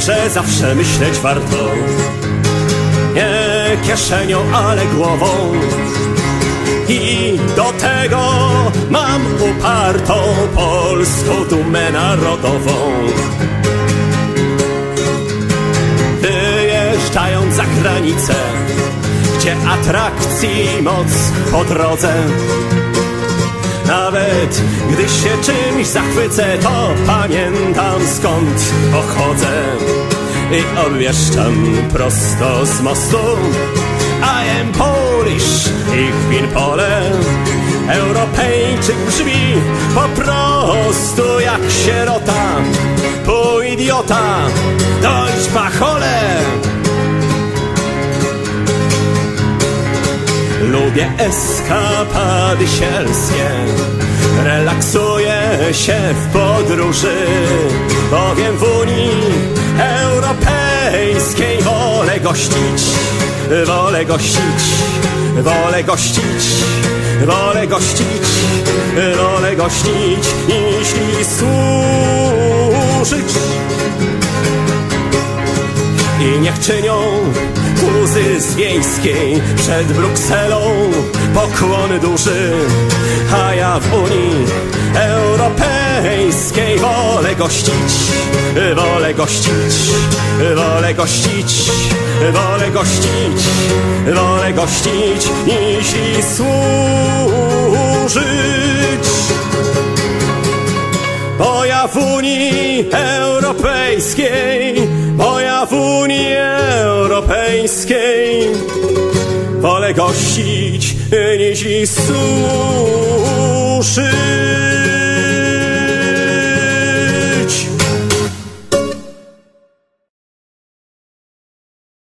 że zawsze myśleć warto. Nie kieszenią, ale głową. I do tego mam upartą polską dumę narodową. Wyjeżdżając za granicę Gdzie atrakcji moc po drodze nawet gdy się czymś zachwycę, to pamiętam skąd pochodzę i obwieszczam prosto z mostu. I am Polish, ich bin Pole. Europejczyk brzmi po prostu jak sierota, pół idiota, dość pachole. Lubię eskapady sielskie. Relaksuję się w podróży Bowiem w Unii Europejskiej Wolę gościć, wolę gościć Wolę gościć, wolę gościć Wolę gościć, jeśli służyć. I niech czynią Łzy z wiejskiej przed Brukselą pokłon duży, a ja w Unii Europejskiej wolę gościć, wolę gościć, wolę gościć, wolę gościć, wolę gościć, jeśli służyć. Bo ja w Unii Europejskiej, bo ja w Unii Europejskiej wolę gościć niż i służyć.